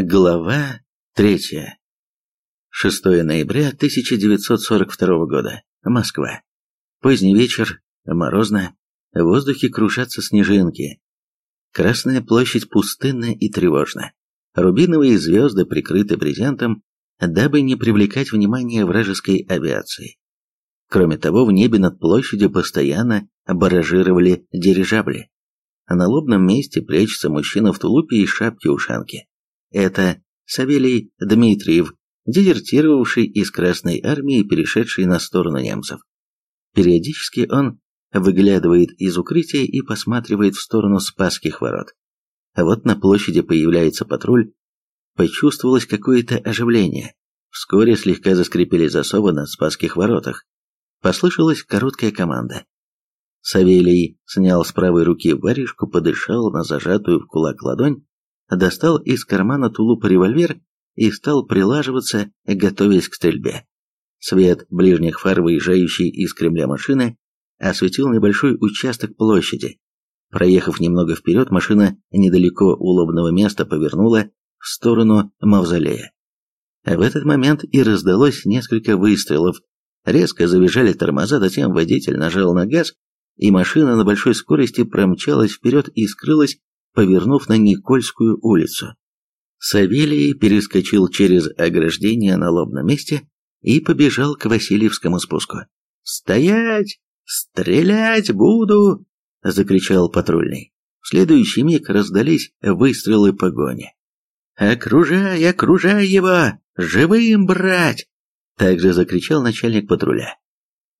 Глава третья. 6 ноября 1942 года. Москва. Поздний вечер, морозно, в воздухе кружатся снежинки. Красная площадь пустынна и тревожна. Рубиновые звезды прикрыты брезентом, дабы не привлекать внимание вражеской авиации. Кроме того, в небе над площадью постоянно баражировали дирижабли. На лобном месте прячется мужчина в тулупе и шапке-ушанке. Это Савелий Дмитриев, дезертировавший из Красной Армии и перешедший на сторону немцев. Периодически он выглядывает из укрытия и посматривает в сторону Спасских ворот. А вот на площади появляется патруль. Почувствовалось какое-то оживление. Вскоре слегка заскрипели засовы на Спасских воротах. Послышалась короткая команда. Савелий снял с правой руки варежку, подышал на зажатую в кулак ладонь, достал из кармана тулупа револьвер и стал прилаживаться, готовясь к стрельбе. Свет ближних фар, выезжающей из Кремля машины, осветил небольшой участок площади. Проехав немного вперед, машина недалеко у лобного места повернула в сторону мавзолея. В этот момент и раздалось несколько выстрелов. Резко завизжали тормоза, затем водитель нажал на газ, и машина на большой скорости промчалась вперед и скрылась, повернув на Никольскую улицу. Савелий перескочил через ограждение на лобном месте и побежал к Васильевскому спуску. «Стоять! Стрелять буду!» — закричал патрульный. В следующий миг раздались выстрелы погони. «Окружай, окружай его! Живым брать!» Также закричал начальник патруля.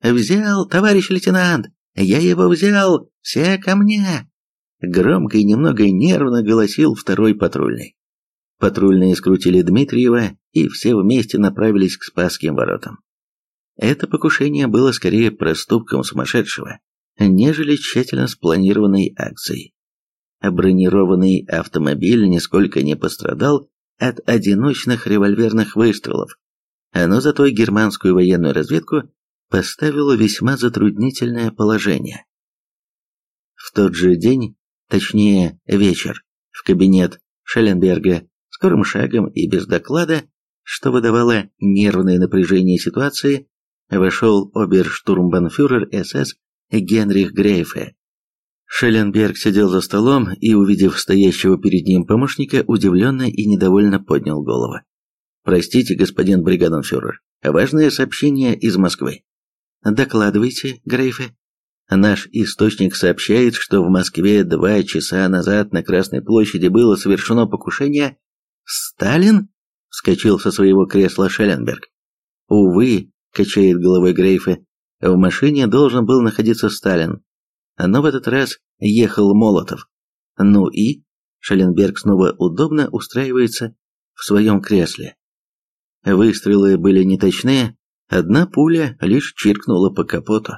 «Взял, товарищ лейтенант! Я его взял! Все ко мне!» Громко и немного нервно голосил второй патрульный. Патрульные скрутили Дмитриева, и все вместе направились к Спасским воротам. Это покушение было скорее проступком сумасшедшего, нежели тщательно спланированной акцией. Бронированный автомобиль нисколько не пострадал от одиночных револьверных выстрелов, но зато германскую военную разведку поставило весьма затруднительное положение. В тот же день, точнее вечер, в кабинет Шелленберга скорым шагом и без доклада, что выдавало нервное напряжение ситуации, вошел оберштурмбанфюрер СС Генрих Грейфе. Шелленберг сидел за столом и, увидев стоящего перед ним помощника, удивленно и недовольно поднял голову. «Простите, господин бригаденфюрер, важное сообщение из Москвы». «Докладывайте, Грейфе». Наш источник сообщает, что в Москве два часа назад на Красной площади было совершено покушение. «Сталин?» — вскочил со своего кресла Шелленберг. «Увы», — качает головой Грейфе, — «в машине должен был находиться Сталин, но в этот раз ехал Молотов. Ну и?» Шелленберг снова удобно устраивается в своем кресле. Выстрелы были неточные, одна пуля лишь чиркнула по капоту.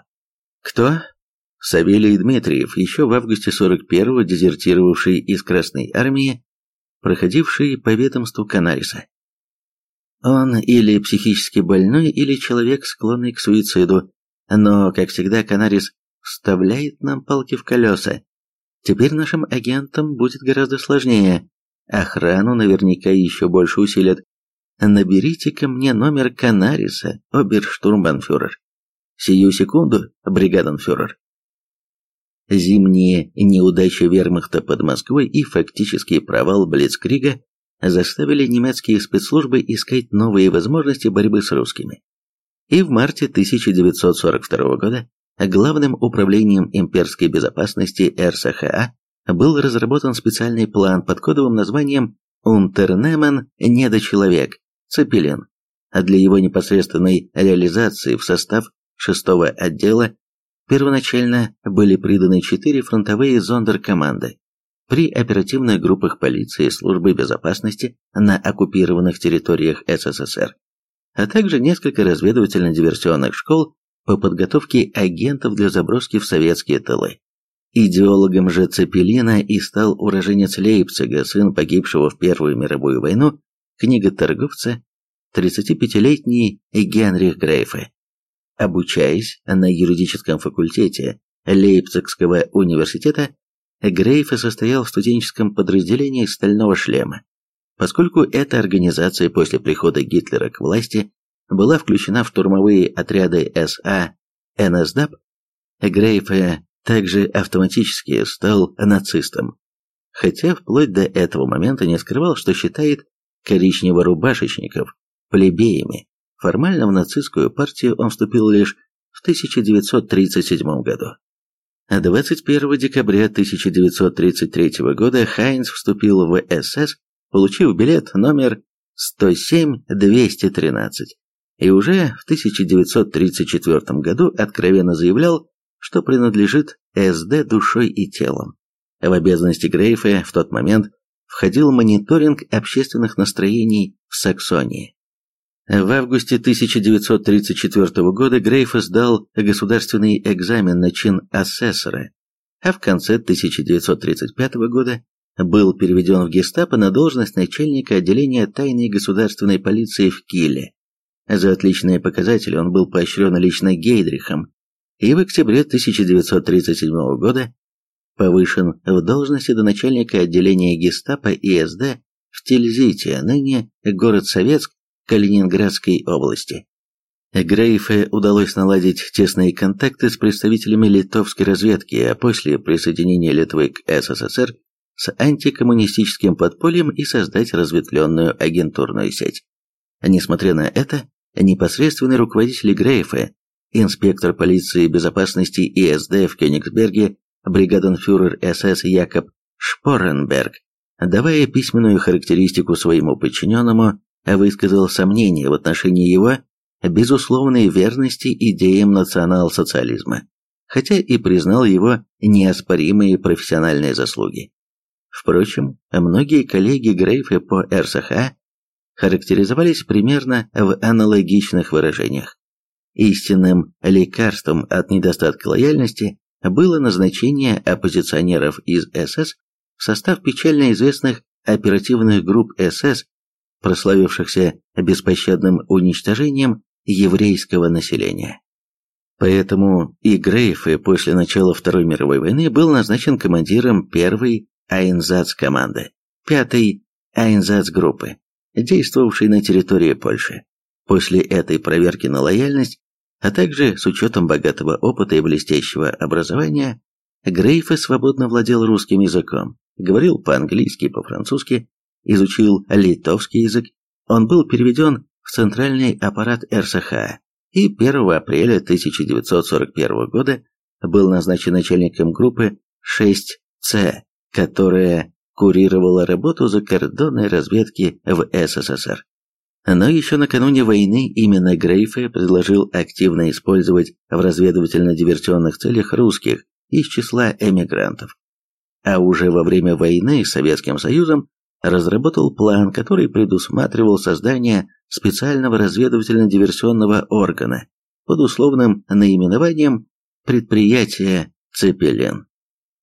«Кто?» Савелий Дмитриев, еще в августе 41-го дезертировавший из Красной Армии, проходивший по ведомству Канариса. Он или психически больной, или человек, склонный к суициду, но, как всегда, Канарис вставляет нам палки в колеса. Теперь нашим агентам будет гораздо сложнее. Охрану наверняка еще больше усилят. Наберите ко мне номер Канариса, оберштурмбанфюрер. Сию секунду, бригаденфюрер. Зимние неудачи вермахта под Москвой и фактический провал Блицкрига заставили немецкие спецслужбы искать новые возможности борьбы с русскими. И в марте 1942 года главным управлением имперской безопасности РСХА был разработан специальный план под кодовым названием «Унтернемен Недочеловек» Цепелин. А для его непосредственной реализации в состав 6-го отдела Первоначально были приданы четыре фронтовые зондеркоманды при оперативных группах полиции и службы безопасности на оккупированных территориях СССР, а также несколько разведывательно-диверсионных школ по подготовке агентов для заброски в советские тылы. Идеологом же Цепелина и стал уроженец Лейпцига, сын погибшего в Первую мировую войну, книготорговца, 35-летний Генрих Грейфе. Обучаясь на юридическом факультете Лейпцигского университета, Грейфе состоял в студенческом подразделении «Стального шлема». Поскольку эта организация после прихода Гитлера к власти была включена в штурмовые отряды СА НСДАП, Грейфе также автоматически стал нацистом, хотя вплоть до этого момента не скрывал, что считает коричнево-рубашечников плебеями. Формально в нацистскую партию он вступил лишь в 1937 году. 21 декабря 1933 года Хайнц вступил в СС, получив билет номер 107-213, и уже в 1934 году откровенно заявлял, что принадлежит СД душой и телом. В обязанности Грейфа в тот момент входил мониторинг общественных настроений в Саксонии. В августе 1934 года Грейф сдал государственный экзамен на чин асессора, а в конце 1935 года был переведен в гестапо на должность начальника отделения тайной государственной полиции в Киле. За отличные показатели он был поощрен лично Гейдрихом и в октябре 1937 года повышен в должности до начальника отделения гестапо и СД в Тильзите, ныне город Советск, Калининградской области. Грейфе удалось наладить тесные контакты с представителями литовской разведки, а после присоединения Литвы к СССР с антикоммунистическим подпольем и создать разветвленную агентурную сеть. Несмотря на это, непосредственный руководитель Грейфе, инспектор полиции безопасности ИСД в Кёнигсберге, бригаденфюрер СС Якоб Шпоренберг, давая письменную характеристику своему подчиненному, высказал сомнения в отношении его безусловной верности идеям национал-социализма, хотя и признал его неоспоримые профессиональные заслуги. Впрочем, многие коллеги Грейфа по РСХ характеризовались примерно в аналогичных выражениях. Истинным лекарством от недостатка лояльности было назначение оппозиционеров из СС в состав печально известных оперативных групп СС прославившихся беспощадным уничтожением еврейского населения. Поэтому и Грейфе после начала Второй мировой войны был назначен командиром первой Айнзац-команды, пятой Айнзац-группы, действовавшей на территории Польши. После этой проверки на лояльность, а также с учетом богатого опыта и блестящего образования, Грейфе свободно владел русским языком, говорил по-английски и по-французски, изучил литовский язык, он был переведен в центральный аппарат РСХ и 1 апреля 1941 года был назначен начальником группы 6С, которая курировала работу закордонной разведки в СССР. Но еще накануне войны именно Грейфе предложил активно использовать в разведывательно-диверсионных целях русских из числа эмигрантов. А уже во время войны с Советским Союзом разработал план, который предусматривал создание специального разведывательно-диверсионного органа под условным наименованием предприятия «Цепелин».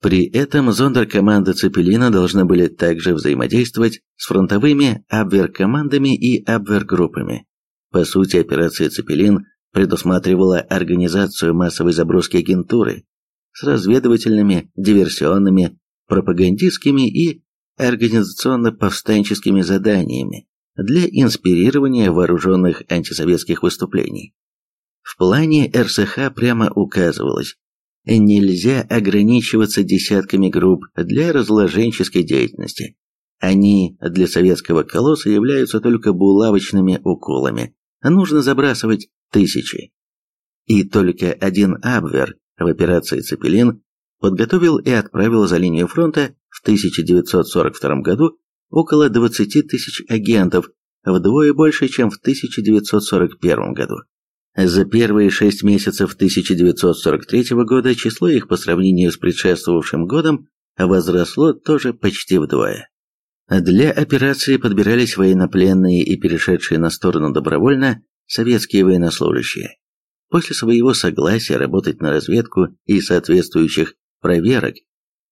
При этом зондеркоманды «Цепелина» должны были также взаимодействовать с фронтовыми абверкомандами и абвергруппами. По сути, операция «Цепелин» предусматривала организацию массовой заброски агентуры с разведывательными, диверсионными, пропагандистскими и организационно-повстанческими заданиями для инспирирования вооруженных антисоветских выступлений. В плане РСХ прямо указывалось, нельзя ограничиваться десятками групп для разложенческой деятельности. Они для советского колосса являются только булавочными уколами. Нужно забрасывать тысячи. И только один Абвер в операции «Цепелин» подготовил и отправил за линию фронта в 1942 году около 20 тысяч агентов, вдвое больше, чем в 1941 году. За первые шесть месяцев 1943 года число их по сравнению с предшествовавшим годом возросло тоже почти вдвое. Для операции подбирались военнопленные и перешедшие на сторону добровольно советские военнослужащие. После своего согласия работать на разведку и соответствующих проверок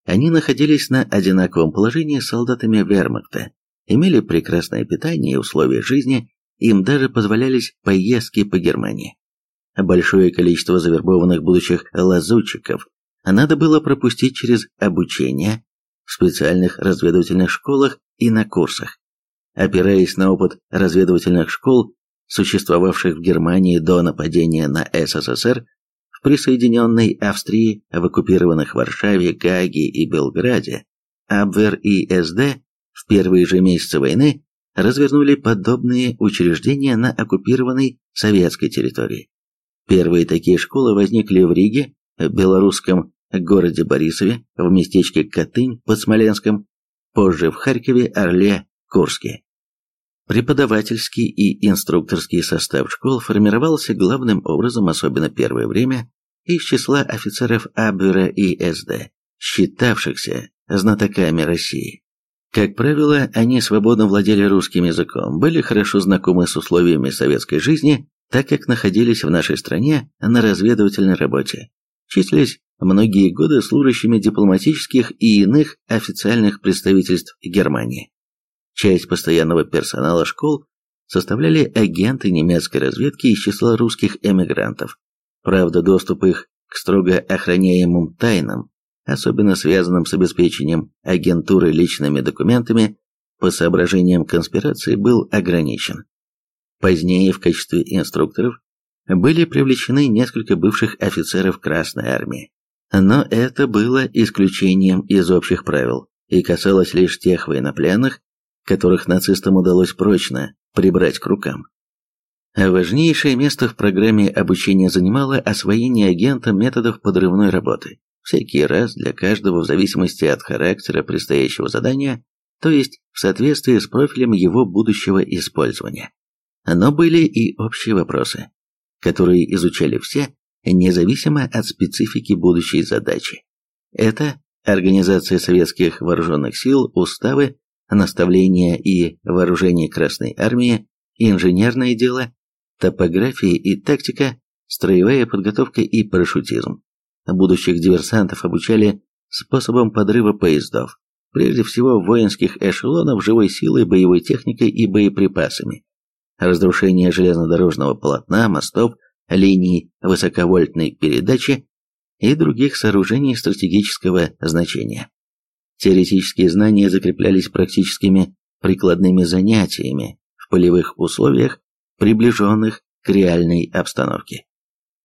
они находились на одинаковом положении с солдатами вермахта, имели прекрасное питание и условия жизни, им даже позволялись поездки по Германии. Большое количество завербованных будущих лазутчиков надо было пропустить через обучение в специальных разведывательных школах и на курсах. опираясь на опыт разведывательных школ, существовавших в Германии до нападения на СССР, присоединенной Австрии, в оккупированных Варшаве, Гаге и Белграде, Абвер и СД в первые же месяцы войны развернули подобные учреждения на оккупированной советской территории. Первые такие школы возникли в Риге, в белорусском городе Борисове, в местечке Катынь под Смоленском, позже в Харькове, Орле, Курске. Преподавательский и инструкторский состав школ формировался главным образом, особенно первое время, из числа офицеров Абвера и СД, считавшихся знатоками России. Как правило, они свободно владели русским языком, были хорошо знакомы с условиями советской жизни, так как находились в нашей стране на разведывательной работе, числились многие годы служащими дипломатических и иных официальных представительств Германии. Часть постоянного персонала школ составляли агенты немецкой разведки из числа русских эмигрантов. Правда, доступ их к строго охраняемым тайнам, особенно связанным с обеспечением агентуры личными документами, по соображениям конспирации был ограничен. Позднее в качестве инструкторов были привлечены несколько бывших офицеров Красной Армии. Но это было исключением из общих правил и касалось лишь тех военнопленных, которых нацистам удалось прочно прибрать к рукам. Важнейшее место в программе обучения занимало освоение агентом методов подрывной работы. Всякий раз для каждого в зависимости от характера предстоящего задания, то есть в соответствии с профилем его будущего использования. Но были и общие вопросы, которые изучали все, независимо от специфики будущей задачи. Это организация советских вооруженных сил, уставы, наставления и вооружение Красной Армии, инженерное дело, топография и тактика, строевая подготовка и парашютизм. Будущих диверсантов обучали способом подрыва поездов, прежде всего воинских эшелонов живой силой, боевой техникой и боеприпасами, разрушение железнодорожного полотна, мостов, линий высоковольтной передачи и других сооружений стратегического значения. Теоретические знания закреплялись практическими прикладными занятиями в полевых условиях, приближенных к реальной обстановке.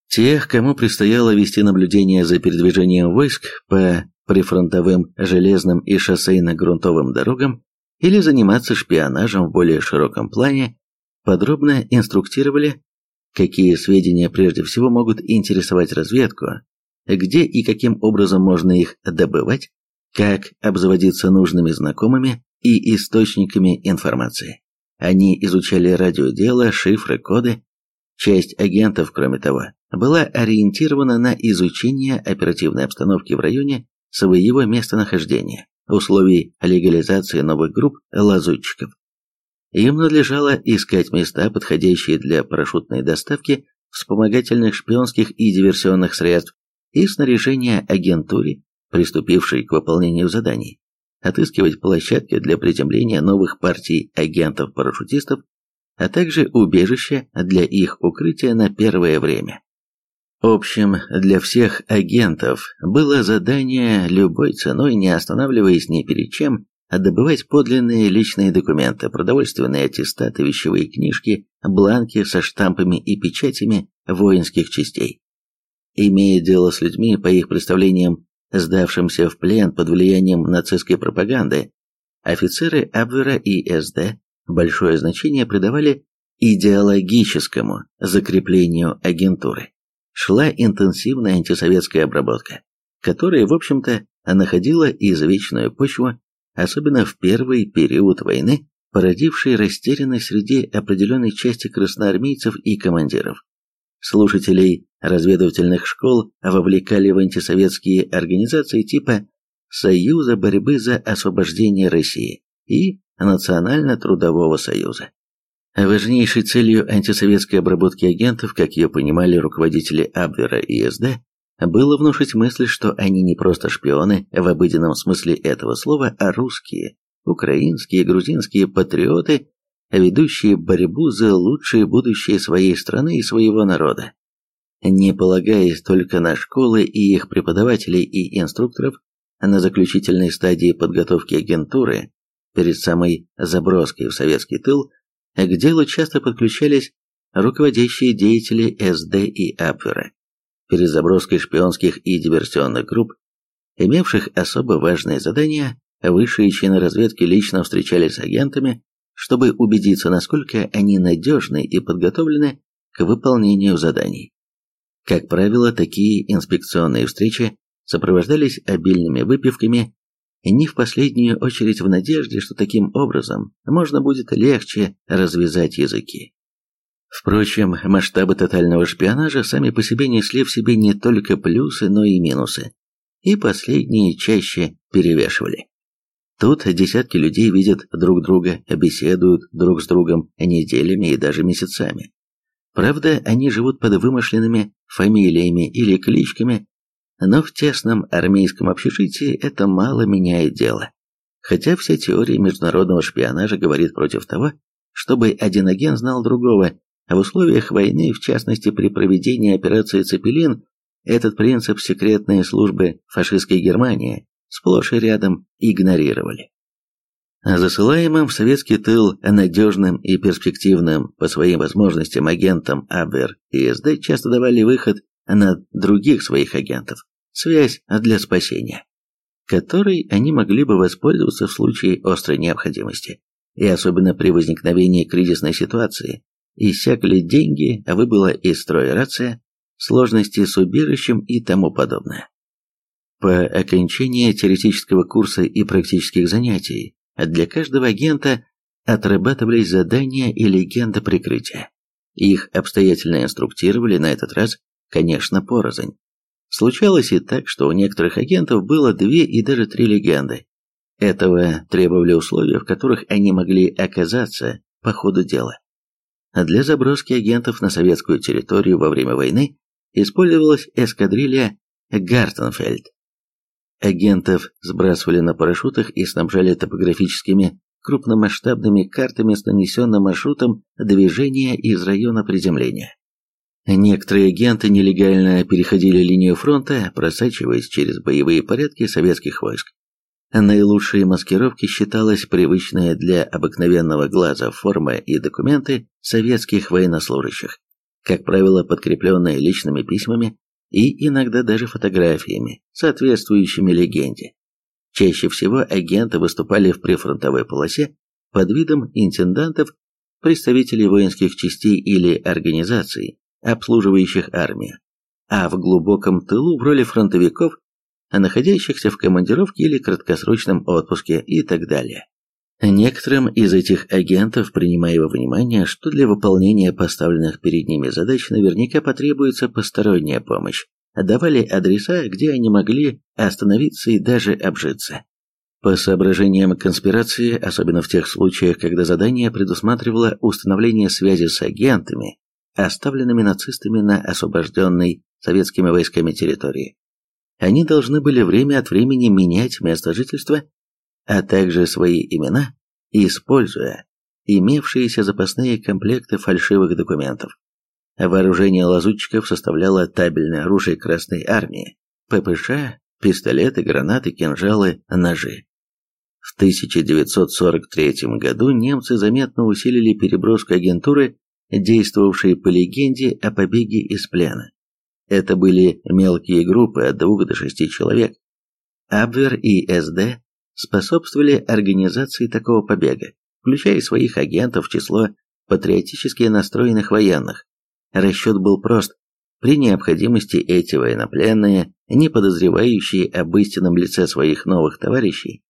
Тех, кому предстояло вести наблюдение за передвижением войск по прифронтовым железным и шоссейно-грунтовым дорогам или заниматься шпионажем в более широком плане, подробно инструктировали, какие сведения прежде всего могут интересовать разведку, где и каким образом можно их добывать, как обзаводиться нужными знакомыми и источниками информации. Они изучали радиодело, шифры, коды. Часть агентов, кроме того, была ориентирована на изучение оперативной обстановки в районе своего местонахождения, условий легализации новых групп лазутчиков. Им надлежало искать места, подходящие для парашютной доставки вспомогательных шпионских и диверсионных средств и снаряжения агентуре приступивший к выполнению заданий, отыскивать площадки для приземления новых партий агентов-парашютистов, а также убежища для их укрытия на первое время. Общим для всех агентов было задание любой ценой, не останавливаясь ни перед чем, добывать подлинные личные документы, продовольственные аттестаты, вещевые книжки, бланки со штампами и печатями воинских частей. Имея дело с людьми, по их представлениям, сдавшимся в плен под влиянием нацистской пропаганды, офицеры Абвера и СД большое значение придавали идеологическому закреплению агентуры. Шла интенсивная антисоветская обработка, которая, в общем-то, находила извечную почву, особенно в первый период войны, породившей растерянность среди определенной части красноармейцев и командиров. Слушателей разведывательных школ вовлекали в антисоветские организации типа Союза борьбы за освобождение России и Национально-трудового союза. Важнейшей целью антисоветской обработки агентов, как ее понимали руководители Абвера и СД, было внушить мысль, что они не просто шпионы в обыденном смысле этого слова, а русские, украинские, грузинские патриоты, ведущие борьбу за лучшее будущее своей страны и своего народа. Не полагаясь только на школы и их преподавателей и инструкторов, на заключительной стадии подготовки агентуры перед самой заброской в советский тыл, к делу часто подключались руководящие деятели СД и Абвера. Перед заброской шпионских и диверсионных групп, имевших особо важные задания, высшие чины разведки лично встречались с агентами, чтобы убедиться, насколько они надежны и подготовлены к выполнению заданий. Как правило, такие инспекционные встречи сопровождались обильными выпивками, не в последнюю очередь в надежде, что таким образом можно будет легче развязать языки. Впрочем, масштабы тотального шпионажа сами по себе несли в себе не только плюсы, но и минусы, и последние чаще перевешивали. Тут десятки людей видят друг друга, беседуют друг с другом неделями и даже месяцами. Правда, они живут под вымышленными фамилиями или кличками, но в тесном армейском общежитии это мало меняет дело. Хотя вся теория международного шпионажа говорит против того, чтобы один агент знал другого, а в условиях войны, в частности при проведении операции «Цепелин», этот принцип секретные службы фашистской Германии сплошь и рядом игнорировали. Засылаемым в советский тыл надежным и перспективным по своим возможностям агентам АБР и СД часто давали выход на других своих агентов, связь для спасения, которой они могли бы воспользоваться в случае острой необходимости, и особенно при возникновении кризисной ситуации, иссякли деньги, а выбыла из строя рация, сложности с убежищем и тому подобное. По окончании теоретического курса и практических занятий для каждого агента отрабатывались задания и легенда прикрытия. Их обстоятельно инструктировали на этот раз, конечно, порознь. Случалось и так, что у некоторых агентов было две и даже три легенды. Этого требовали условия, в которых они могли оказаться по ходу дела. Для заброски агентов на советскую территорию во время войны использовалась эскадрилья Гартенфельд. Агентов сбрасывали на парашютах и снабжали топографическими крупномасштабными картами с нанесенным маршрутом движения из района приземления. Некоторые агенты нелегально переходили линию фронта, просачиваясь через боевые порядки советских войск. Наилучшей маскировки считалась привычная для обыкновенного глаза форма и документы советских военнослужащих, как правило подкрепленные личными письмами и иногда даже фотографиями, соответствующими легенде. Чаще всего агенты выступали в прифронтовой полосе под видом интендантов, представителей воинских частей или организаций, обслуживающих армию, а в глубоком тылу в роли фронтовиков, находящихся в командировке или краткосрочном отпуске и так далее. Некоторым из этих агентов, принимая во внимание, что для выполнения поставленных перед ними задач наверняка потребуется посторонняя помощь, давали адреса, где они могли остановиться и даже обжиться. По соображениям конспирации, особенно в тех случаях, когда задание предусматривало установление связи с агентами, оставленными нацистами на освобожденной советскими войсками территории, они должны были время от времени менять место жительства а также свои имена, используя имевшиеся запасные комплекты фальшивых документов. Вооружение лазутчиков составляло табельное оружие Красной Армии, ППШ, пистолеты, гранаты, кинжалы, ножи. В 1943 году немцы заметно усилили переброску агентуры, действовавшей по легенде о побеге из плена. Это были мелкие группы от двух до шести человек. Абвер и СД способствовали организации такого побега, включая своих агентов в число патриотически настроенных военных. Расчет был прост. При необходимости эти военнопленные, не подозревающие об истинном лице своих новых товарищей,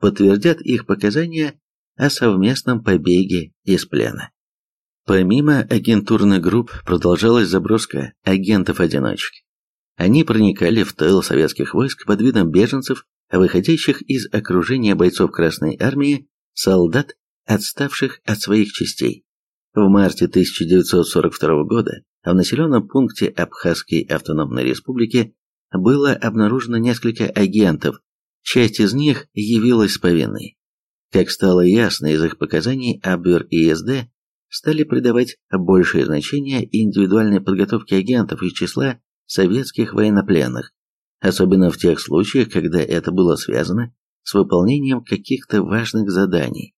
подтвердят их показания о совместном побеге из плена. Помимо агентурных групп продолжалась заброска агентов-одиночек. Они проникали в тыл советских войск под видом беженцев выходящих из окружения бойцов Красной Армии, солдат, отставших от своих частей. В марте 1942 года в населенном пункте Абхазской автономной республики было обнаружено несколько агентов, часть из них явилась повинной. Как стало ясно из их показаний, Абвер и СД стали придавать большее значение индивидуальной подготовке агентов из числа советских военнопленных, особенно в тех случаях, когда это было связано с выполнением каких-то важных заданий.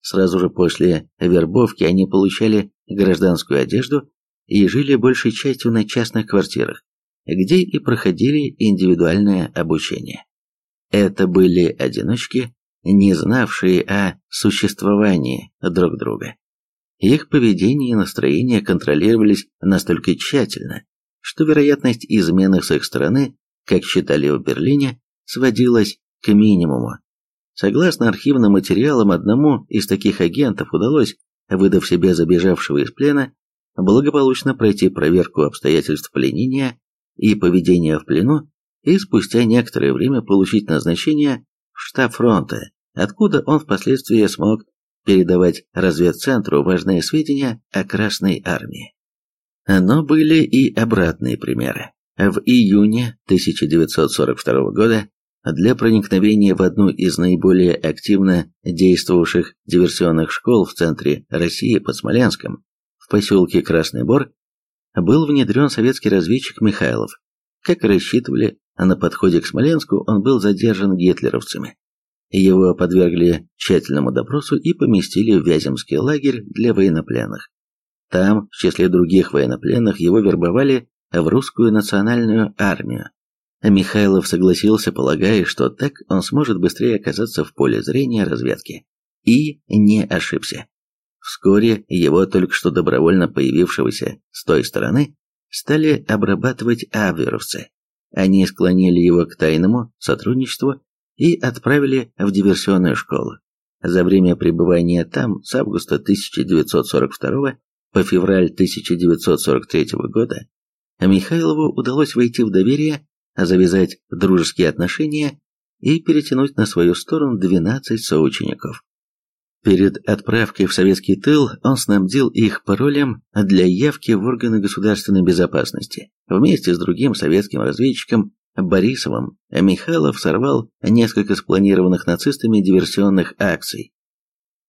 Сразу же после вербовки они получали гражданскую одежду и жили большей частью на частных квартирах, где и проходили индивидуальное обучение. Это были одиночки, не знавшие о существовании друг друга. Их поведение и настроение контролировались настолько тщательно, что вероятность измены с их стороны, как считали в Берлине, сводилась к минимуму. Согласно архивным материалам, одному из таких агентов удалось, выдав себя забежавшего из плена, благополучно пройти проверку обстоятельств пленения и поведения в плену и спустя некоторое время получить назначение в штаб фронта, откуда он впоследствии смог передавать разведцентру важные сведения о Красной Армии. Но были и обратные примеры. В июне 1942 года для проникновения в одну из наиболее активно действовавших диверсионных школ в центре России под Смоленском, в поселке Красный Бор, был внедрен советский разведчик Михайлов. Как и рассчитывали, на подходе к Смоленску он был задержан гитлеровцами. Его подвергли тщательному допросу и поместили в Вяземский лагерь для военнопленных. Там, в числе других военнопленных, его вербовали в русскую национальную армию. Михайлов согласился, полагая, что так он сможет быстрее оказаться в поле зрения разведки. И не ошибся. Вскоре его только что добровольно появившегося с той стороны стали обрабатывать аверовцы. Они склонили его к тайному сотрудничеству и отправили в диверсионную школу. За время пребывания там с августа 1942 по февраль 1943 года Михайлову удалось войти в доверие, завязать дружеские отношения и перетянуть на свою сторону 12 соучеников. Перед отправкой в советский тыл он снабдил их паролем для явки в органы государственной безопасности. Вместе с другим советским разведчиком Борисовым Михайлов сорвал несколько спланированных нацистами диверсионных акций.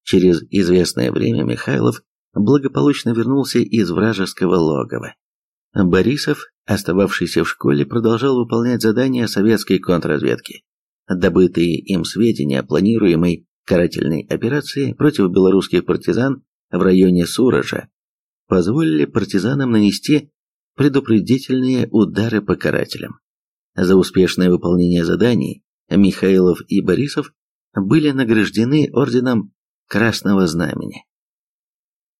Через известное время Михайлов благополучно вернулся из вражеского логова. Борисов, остававшийся в школе, продолжал выполнять задания советской контрразведки. Добытые им сведения о планируемой карательной операции против белорусских партизан в районе Суража позволили партизанам нанести предупредительные удары по карателям. За успешное выполнение заданий Михайлов и Борисов были награждены орденом Красного Знамени.